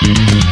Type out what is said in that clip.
Mm-hmm.